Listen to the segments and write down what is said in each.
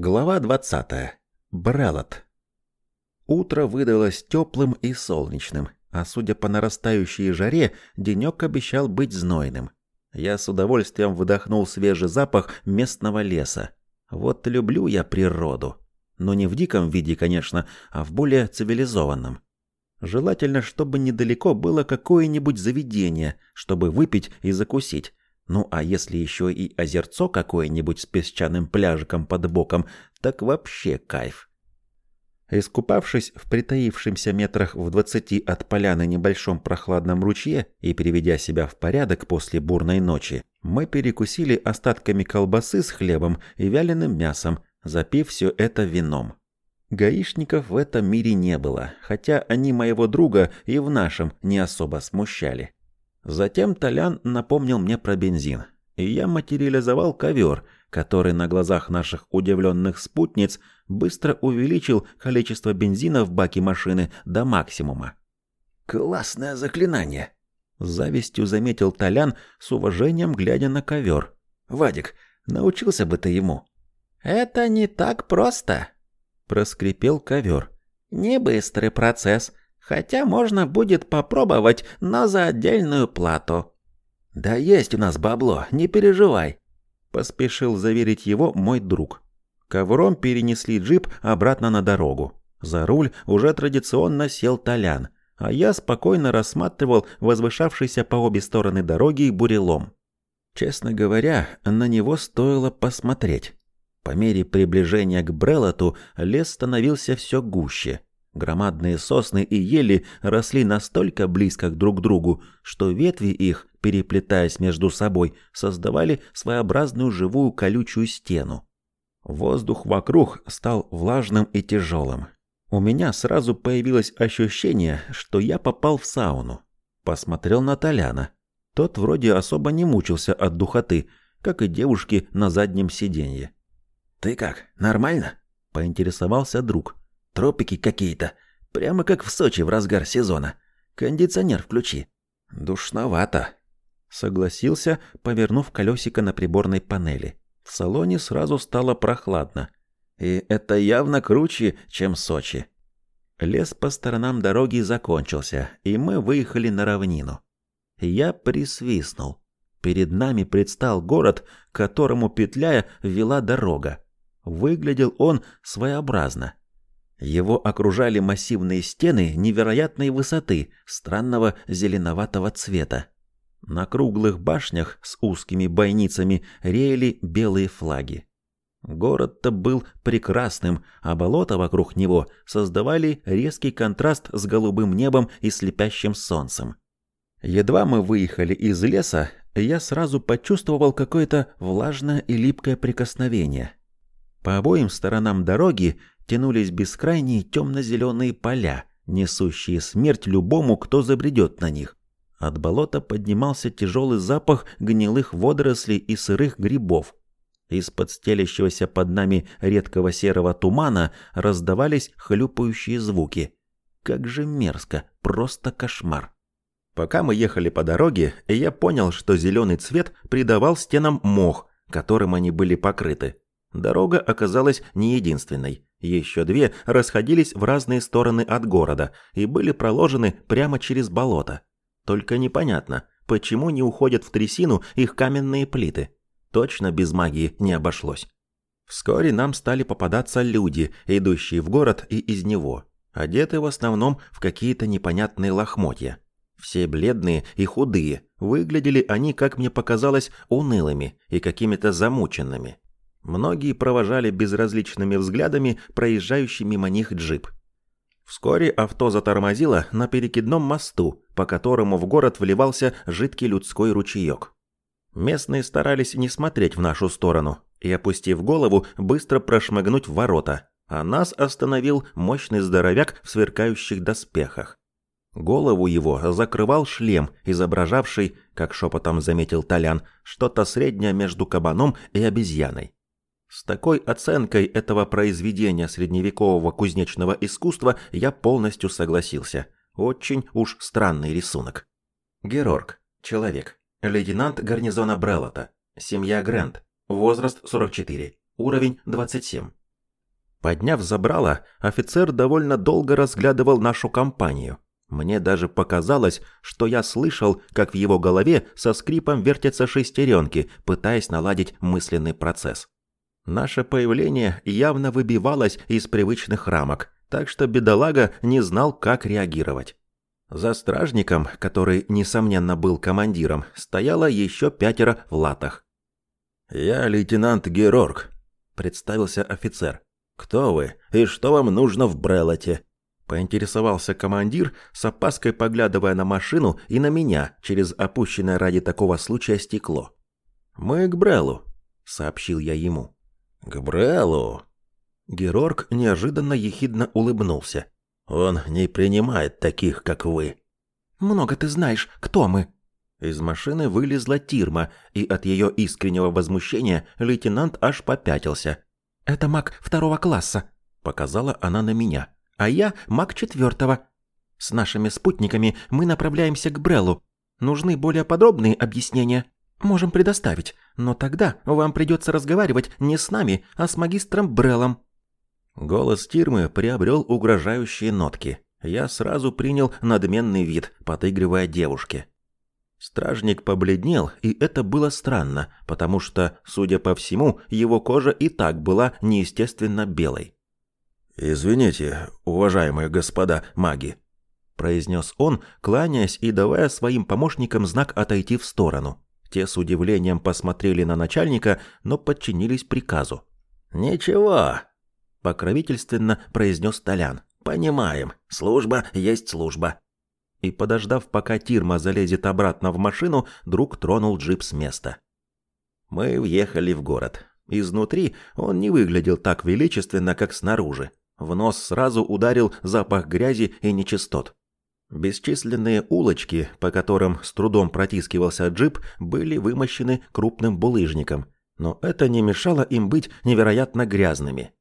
Глава 20. Брелот. Утро выдалось теплым и солнечным, а судя по нарастающей жаре, денек обещал быть знойным. Я с удовольствием вдохнул свежий запах местного леса. Вот люблю я природу. Но не в диком виде, конечно, а в более цивилизованном. Желательно, чтобы недалеко было какое-нибудь заведение, чтобы выпить и закусить. Ну а если еще и озерцо какое-нибудь с песчаным пляжиком под боком, так вообще кайф. Искупавшись в притаившемся метрах в двадцати от поляны небольшом прохладном ручье и приведя себя в порядок после бурной ночи, мы перекусили остатками колбасы с хлебом и вяленым мясом, запив все это вином. Гаишников в этом мире не было, хотя они моего друга и в нашем не особо смущали. Затем Толян напомнил мне про бензин, и я материализовал ковер, который на глазах наших удивленных спутниц быстро увеличил количество бензина в баке машины до максимума. «Классное заклинание!» — с завистью заметил Толян, с уважением глядя на ковер. «Вадик, научился бы ты ему». «Это не так просто», — проскрипел ковер. «Не быстрый процесс, Хотя можно будет попробовать, но за отдельную плату. Да есть у нас бабло, не переживай, поспешил заверить его мой друг. Ковром перенесли джип обратно на дорогу. За руль уже традиционно сел Толян, а я спокойно рассматривал возвышавшийся по обе стороны дороги бурелом. Честно говоря, на него стоило посмотреть. По мере приближения к Брелоту лес становился все гуще – Громадные сосны и ели росли настолько близко друг к другу, что ветви их, переплетаясь между собой, создавали своеобразную живую колючую стену. Воздух вокруг стал влажным и тяжелым. У меня сразу появилось ощущение, что я попал в сауну. Посмотрел на Толяна. Тот вроде особо не мучился от духоты, как и девушки на заднем сиденье. «Ты как, нормально?» – поинтересовался друг. Тропики какие-то. Прямо как в Сочи в разгар сезона. Кондиционер включи. Душновато. Согласился, повернув колесико на приборной панели. В салоне сразу стало прохладно. И это явно круче, чем Сочи. Лес по сторонам дороги закончился, и мы выехали на равнину. Я присвистнул. Перед нами предстал город, к которому петляя вела дорога. Выглядел он своеобразно. Его окружали массивные стены невероятной высоты, странного зеленоватого цвета. На круглых башнях с узкими бойницами реяли белые флаги. Город-то был прекрасным, а болота вокруг него создавали резкий контраст с голубым небом и слепящим солнцем. Едва мы выехали из леса, я сразу почувствовал какое-то влажное и липкое прикосновение. По обоим сторонам дороги тянулись бескрайние темно-зеленые поля, несущие смерть любому, кто забредет на них. От болота поднимался тяжелый запах гнилых водорослей и сырых грибов. Из-под стелящегося под нами редкого серого тумана раздавались хлюпающие звуки. Как же мерзко, просто кошмар. Пока мы ехали по дороге, я понял, что зеленый цвет придавал стенам мох, которым они были покрыты. Дорога оказалась не единственной. Еще две расходились в разные стороны от города и были проложены прямо через болото. Только непонятно, почему не уходят в трясину их каменные плиты. Точно без магии не обошлось. Вскоре нам стали попадаться люди, идущие в город и из него, одеты в основном в какие-то непонятные лохмотья. Все бледные и худые, выглядели они, как мне показалось, унылыми и какими-то замученными. Многие провожали безразличными взглядами проезжающий мимо них джип. Вскоре авто затормозило на перекидном мосту, по которому в город вливался жидкий людской ручеек. Местные старались не смотреть в нашу сторону и, опустив голову, быстро прошмыгнуть в ворота, а нас остановил мощный здоровяк в сверкающих доспехах. Голову его закрывал шлем, изображавший, как шепотом заметил Толян, что-то среднее между кабаном и обезьяной. С такой оценкой этого произведения средневекового кузнечного искусства я полностью согласился. Очень уж странный рисунок. Герорг. Человек. Лейтенант гарнизона Брелота. Семья Грэнд. Возраст 44. Уровень 27. Подняв забрало, офицер довольно долго разглядывал нашу компанию. Мне даже показалось, что я слышал, как в его голове со скрипом вертятся шестеренки, пытаясь наладить мысленный процесс. Наше появление явно выбивалось из привычных рамок, так что бедолага не знал, как реагировать. За стражником, который, несомненно, был командиром, стояло еще пятеро в латах. «Я лейтенант Герорг», — представился офицер. «Кто вы и что вам нужно в Брелоте?» Поинтересовался командир, с опаской поглядывая на машину и на меня через опущенное ради такого случая стекло. «Мы к Брелу», — сообщил я ему. «К Брелу?» Герорг неожиданно ехидно улыбнулся. «Он не принимает таких, как вы». «Много ты знаешь, кто мы?» Из машины вылезла Тирма, и от ее искреннего возмущения лейтенант аж попятился. «Это маг второго класса», — показала она на меня. «А я маг четвертого. С нашими спутниками мы направляемся к Бреллу. Нужны более подробные объяснения?» «Можем предоставить, но тогда вам придется разговаривать не с нами, а с магистром Бреллом». Голос Тирмы приобрел угрожающие нотки. Я сразу принял надменный вид, подыгрывая девушке. Стражник побледнел, и это было странно, потому что, судя по всему, его кожа и так была неестественно белой. «Извините, уважаемые господа маги», – произнес он, кланяясь и давая своим помощникам знак отойти в сторону. Те с удивлением посмотрели на начальника, но подчинились приказу. «Ничего», – покровительственно произнес Толян. «Понимаем, служба есть служба». И, подождав, пока Тирма залезет обратно в машину, друг тронул джип с места. Мы въехали в город. Изнутри он не выглядел так величественно, как снаружи. В нос сразу ударил запах грязи и нечистот. Бесчисленные улочки, по которым с трудом протискивался джип, были вымощены крупным булыжником, но это не мешало им быть невероятно грязными.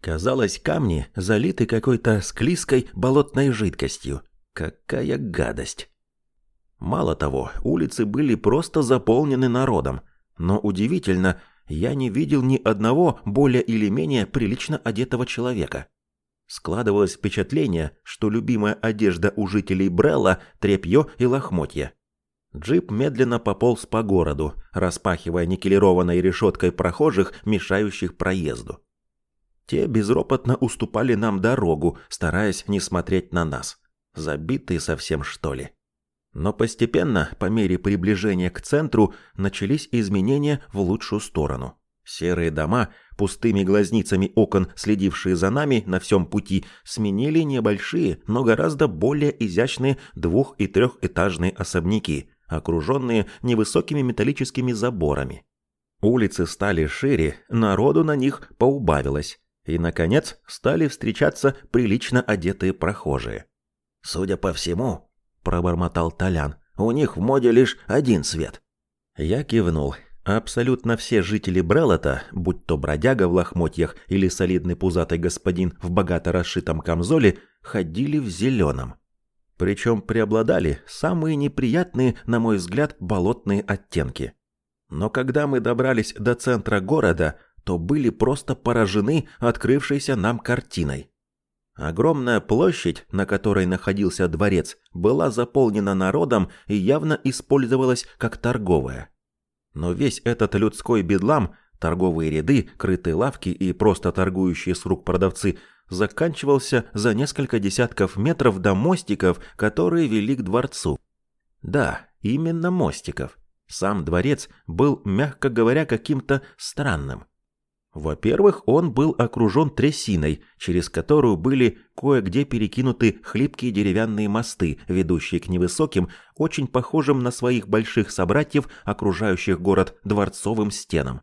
Казалось, камни залиты какой-то склизкой болотной жидкостью. Какая гадость! Мало того, улицы были просто заполнены народом, но удивительно, я не видел ни одного более или менее прилично одетого человека. Складывалось впечатление, что любимая одежда у жителей Брелла – тряпье и лохмотья. Джип медленно пополз по городу, распахивая никелированной решеткой прохожих, мешающих проезду. Те безропотно уступали нам дорогу, стараясь не смотреть на нас. Забитые совсем, что ли? Но постепенно, по мере приближения к центру, начались изменения в лучшую сторону. Серые дома, пустыми глазницами окон, следившие за нами на всем пути, сменили небольшие, но гораздо более изящные двух- и трехэтажные особняки, окруженные невысокими металлическими заборами. Улицы стали шире, народу на них поубавилось, и, наконец, стали встречаться прилично одетые прохожие. «Судя по всему», — пробормотал Толян, — «у них в моде лишь один цвет». Я кивнул. Абсолютно все жители Брелота, будь то бродяга в лохмотьях или солидный пузатый господин в богато расшитом камзоле, ходили в зеленом. Причем преобладали самые неприятные, на мой взгляд, болотные оттенки. Но когда мы добрались до центра города, то были просто поражены открывшейся нам картиной. Огромная площадь, на которой находился дворец, была заполнена народом и явно использовалась как торговая. Но весь этот людской бедлам, торговые ряды, крытые лавки и просто торгующие с рук продавцы, заканчивался за несколько десятков метров до мостиков, которые вели к дворцу. Да, именно мостиков. Сам дворец был, мягко говоря, каким-то странным. Во-первых, он был окружен трясиной, через которую были кое-где перекинуты хлипкие деревянные мосты, ведущие к невысоким, очень похожим на своих больших собратьев, окружающих город дворцовым стенам.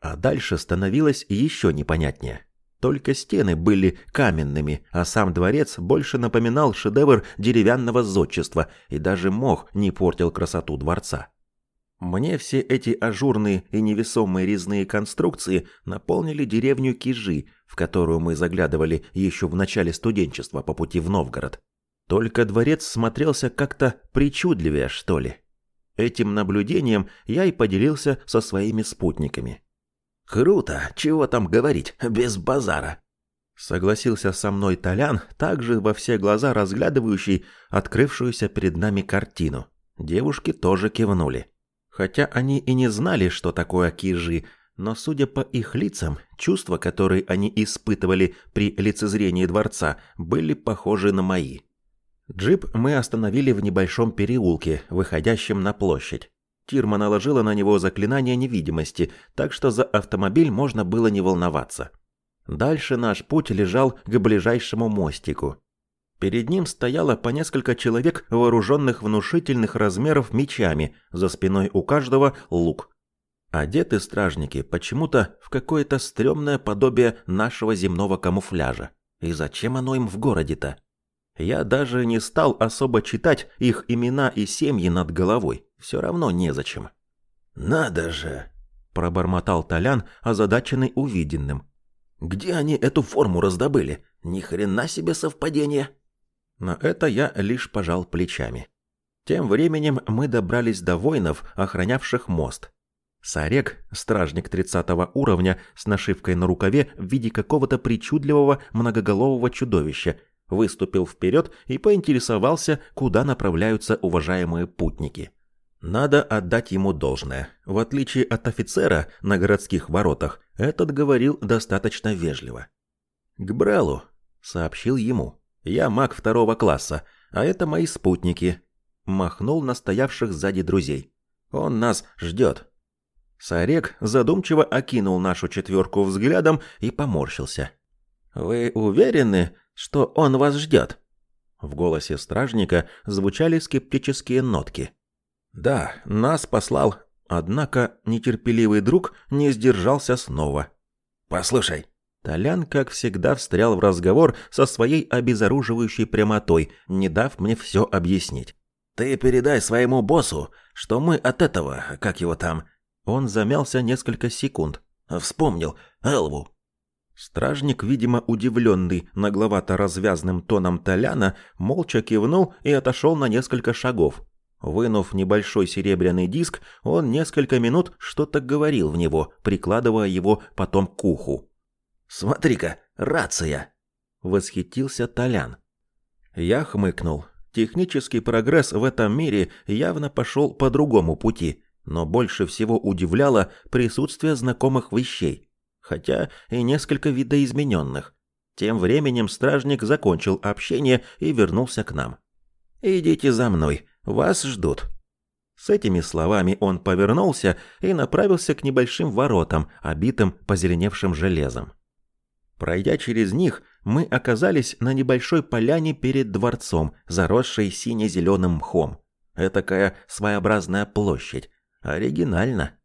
А дальше становилось еще непонятнее. Только стены были каменными, а сам дворец больше напоминал шедевр деревянного зодчества, и даже мох не портил красоту дворца. Мне все эти ажурные и невесомые резные конструкции наполнили деревню Кижи, в которую мы заглядывали еще в начале студенчества по пути в Новгород. Только дворец смотрелся как-то причудливее, что ли. Этим наблюдением я и поделился со своими спутниками. «Круто, чего там говорить, без базара», Согласился со мной Толян, также во все глаза разглядывающий открывшуюся перед нами картину. Девушки тоже кивнули. Хотя они и не знали, что такое кижи, но, судя по их лицам, чувства, которые они испытывали при лицезрении дворца, были похожи на мои. Джип мы остановили в небольшом переулке, выходящем на площадь. Тирма наложила на него заклинание невидимости, так что за автомобиль можно было не волноваться. Дальше наш путь лежал к ближайшему мостику. Перед ним стояло по несколько человек, вооруженных внушительных размеров мечами, за спиной у каждого лук. Одеты стражники почему-то в какое-то стрёмное подобие нашего земного камуфляжа. И зачем оно им в городе-то? Я даже не стал особо читать их имена и семьи над головой. Все равно незачем. «Надо же!» – пробормотал Толян, озадаченный увиденным. Где они эту форму раздобыли? Ни хрена себе совпадение. На это я лишь пожал плечами. Тем временем мы добрались до воинов, охранявших мост. Сарек, стражник 30 уровня с нашивкой на рукаве в виде какого-то причудливого многоголового чудовища, выступил вперед и поинтересовался, куда направляются уважаемые путники. Надо отдать ему должное. В отличие от офицера на городских воротах, этот говорил достаточно вежливо. «К Бреллу», — сообщил ему. «Я маг второго класса, а это мои спутники». Махнул на стоявших сзади друзей. «Он нас ждет». Сарек задумчиво окинул нашу четверку взглядом и поморщился. «Вы уверены, что он вас ждет?» В голосе стражника звучали скептические нотки. Да, нас послал. Однако нетерпеливый друг не сдержался снова. Послушай, Толян, как всегда, встрял в разговор со своей обезоруживающей прямотой, не дав мне все объяснить. Ты передай своему боссу, что мы от этого, как его там. Он замялся несколько секунд. Вспомнил Элву. Стражник, видимо, удивленный нагловато развязным тоном Толяна, молча кивнул и отошел на несколько шагов. Вынув небольшой серебряный диск, он несколько минут что-то говорил в него, прикладывая его потом к уху. «Смотри-ка, рация!» — восхитился Толян. Я хмыкнул. Технический прогресс в этом мире явно пошел по другому пути, но больше всего удивляло присутствие знакомых вещей, хотя и несколько видоизмененных. Тем временем стражник закончил общение и вернулся к нам. «Идите за мной», вас ждут». С этими словами он повернулся и направился к небольшим воротам, обитым позеленевшим железом. Пройдя через них, мы оказались на небольшой поляне перед дворцом, заросшей сине-зеленым мхом. Этакая своеобразная площадь. Оригинально.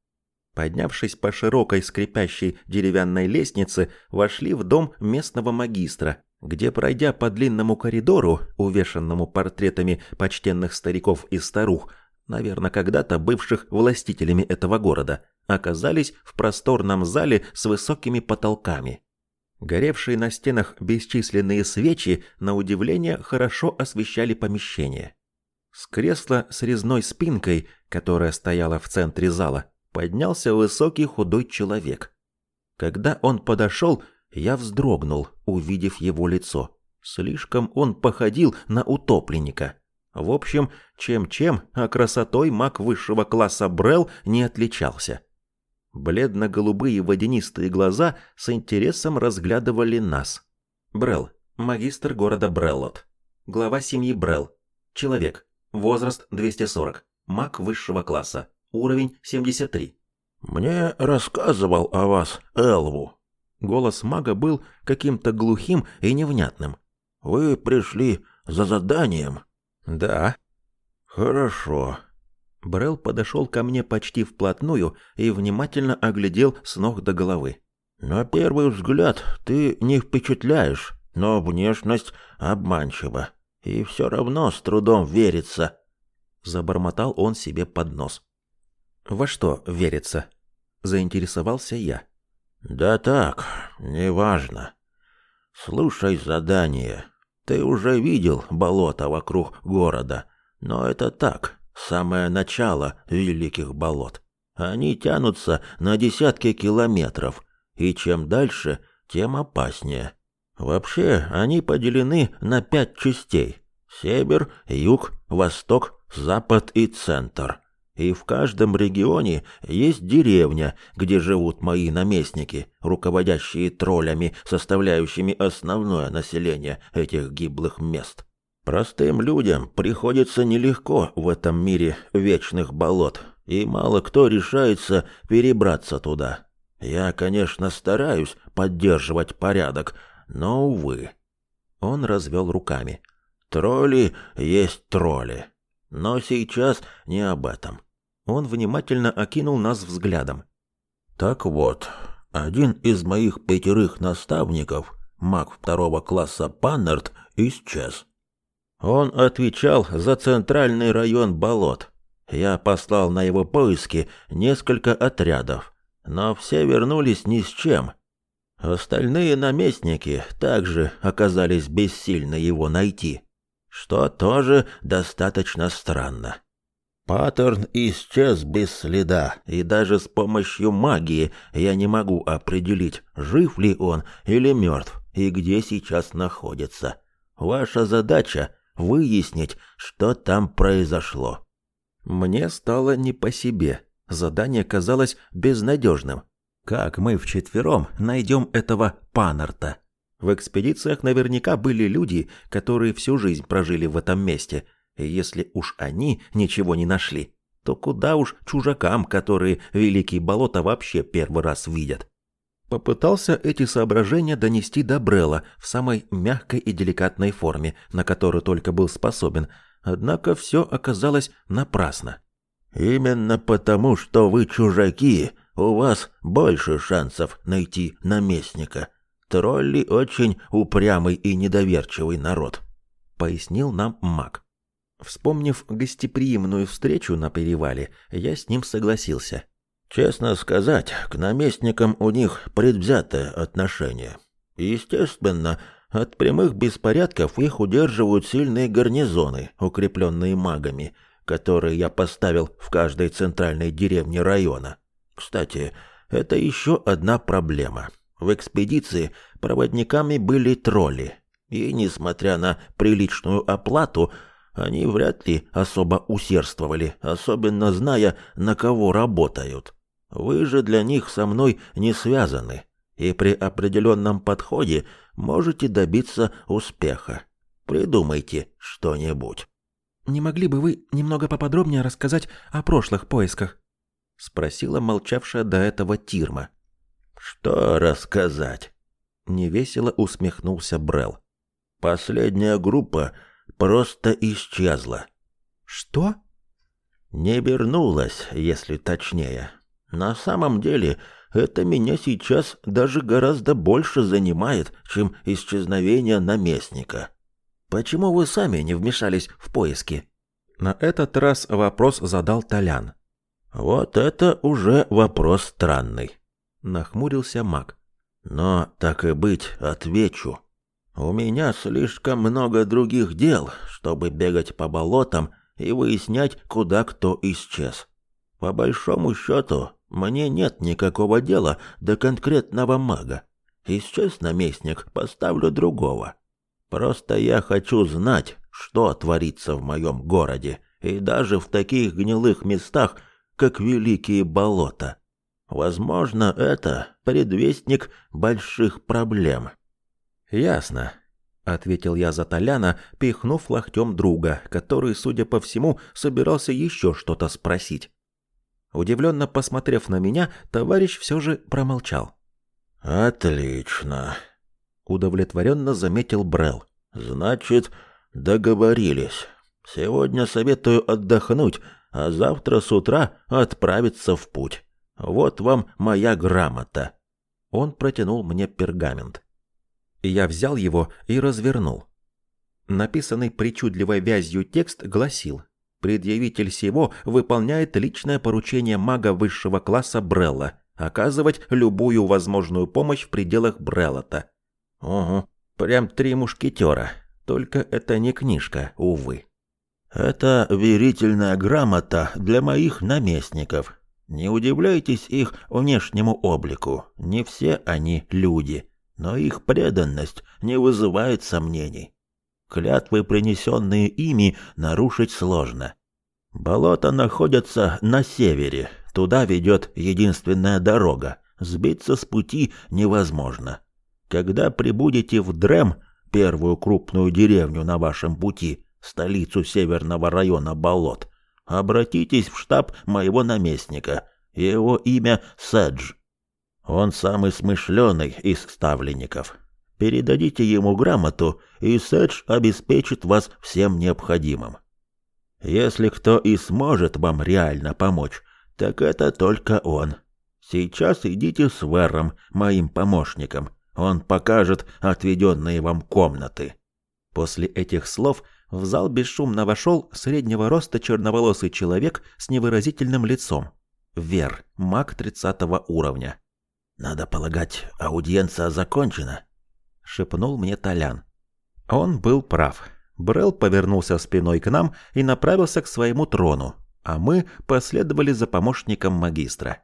Поднявшись по широкой скрипящей деревянной лестнице, вошли в дом местного магистра, где, пройдя по длинному коридору, увешанному портретами почтенных стариков и старух, наверное, когда-то бывших властителями этого города, оказались в просторном зале с высокими потолками. Горевшие на стенах бесчисленные свечи, на удивление, хорошо освещали помещение. С кресла с резной спинкой, которая стояла в центре зала, поднялся высокий худой человек. Когда он подошел, я вздрогнул, увидев его лицо. Слишком он походил на утопленника. В общем, чем-чем, а красотой маг высшего класса Брел не отличался. Бледно-голубые водянистые глаза с интересом разглядывали нас. Брел, магистр города Бреллот. Глава семьи Брел. Человек. Возраст 240. Маг высшего класса. Уровень 73. «Мне рассказывал о вас Элву», Голос мага был каким-то глухим и невнятным. «Вы пришли за заданием?» «Да». «Хорошо». Брел подошел ко мне почти вплотную и внимательно оглядел с ног до головы. «На первый взгляд ты не впечатляешь, но внешность обманчива, и все равно с трудом верится». Забормотал он себе под нос. «Во что верится?» Заинтересовался я. Да так, неважно. Слушай задание. Ты уже видел болото вокруг города, но это так, самое начало великих болот. Они тянутся на десятки километров, и чем дальше, тем опаснее. Вообще, они поделены на пять частей. Север, юг, восток, запад и центр. И в каждом регионе есть деревня, где живут мои наместники, руководящие троллями, составляющими основное население этих гиблых мест. Простым людям приходится нелегко в этом мире вечных болот, и мало кто решается перебраться туда. Я, конечно, стараюсь поддерживать порядок, но, увы. Он развел руками. Тролли есть тролли. Но сейчас не об этом. Он внимательно окинул нас взглядом. Так вот, один из моих пятерых наставников, маг второго класса Паннерт, исчез. Он отвечал за центральный район болот. Я послал на его поиски несколько отрядов, но все вернулись ни с чем. Остальные наместники также оказались бессильны его найти, что тоже достаточно странно. Паттерн исчез без следа, и даже с помощью магии я не могу определить, жив ли он или мертв, и где сейчас находится. Ваша задача — выяснить, что там произошло. Мне стало не по себе. Задание казалось безнадежным. Как мы вчетвером найдем этого Панарта? В экспедициях наверняка были люди, которые всю жизнь прожили в этом месте — если уж они ничего не нашли, то куда уж чужакам, которые Великие болота вообще первый раз видят. Попытался эти соображения донести до Брелла в самой мягкой и деликатной форме, на которую только был способен, однако все оказалось напрасно. «Именно потому, что вы чужаки, у вас больше шансов найти наместника. Тролли очень упрямый и недоверчивый народ», — пояснил нам маг. Вспомнив гостеприимную встречу на перевале, я с ним согласился. Честно сказать, к наместникам у них предвзятое отношение. Естественно, от прямых беспорядков их удерживают сильные гарнизоны, укрепленные магами, которые я поставил в каждой центральной деревне района. Кстати, это еще одна проблема. В экспедиции проводниками были тролли, и, несмотря на приличную оплату, они вряд ли особо усердствовали, особенно зная, на кого работают. Вы же для них со мной не связаны, и при определенном подходе можете добиться успеха. Придумайте что-нибудь. «Не могли бы вы немного поподробнее рассказать о прошлых поисках?» — спросила молчавшая до этого Тирма. «Что рассказать?» — невесело усмехнулся Брел. «Последняя группа просто исчезла. Что? Не вернулась, если точнее. На самом деле, это меня сейчас даже гораздо больше занимает, чем исчезновение наместника. Почему вы сами не вмешались в поиски? На этот раз вопрос задал Толян. Вот это уже вопрос странный, нахмурился Мак. Но так и быть, отвечу. У меня слишком много других дел, чтобы бегать по болотам и выяснять, куда кто исчез. По большому счету, мне нет никакого дела до конкретного мага. Исчез наместник, поставлю другого. Просто я хочу знать, что творится в моем городе, и даже в таких гнилых местах, как Великие болота. Возможно, это предвестник больших проблем. «Ясно», — ответил я за Толяна, пихнув локтем друга, который, судя по всему, собирался еще что-то спросить. Удивленно посмотрев на меня, товарищ все же промолчал. «Отлично», — удовлетворенно заметил Брел. «Значит, договорились. Сегодня советую отдохнуть, а завтра с утра отправиться в путь. Вот вам моя грамота». Он протянул мне пергамент. Я взял его и развернул. Написанный причудливой вязью текст гласил «Предъявитель сего выполняет личное поручение мага высшего класса Брелла оказывать любую возможную помощь в пределах Бреллота». Ого, прям три мушкетера, только это не книжка, увы. «Это верительная грамота для моих наместников. Не удивляйтесь их внешнему облику, не все они люди». но их преданность не вызывает сомнений. Клятвы, принесенные ими, нарушить сложно. Болота находятся на севере, туда ведет единственная дорога, сбиться с пути невозможно. Когда прибудете в Дрем, первую крупную деревню на вашем пути, столицу северного района болот, обратитесь в штаб моего наместника. Его имя Сэдж. Он самый смышленый из ставленников. Передадите ему грамоту, и Сэдж обеспечит вас всем необходимым. Если кто и сможет вам реально помочь, так это только он. Сейчас идите с Вером, моим помощником. Он покажет отведенные вам комнаты. После этих слов в зал бесшумно вошел среднего роста черноволосый человек с невыразительным лицом. Вер, маг тридцатого уровня. «Надо полагать, аудиенция закончена», — шепнул мне Толян. Он был прав. Брел повернулся спиной к нам и направился к своему трону, а мы последовали за помощником магистра.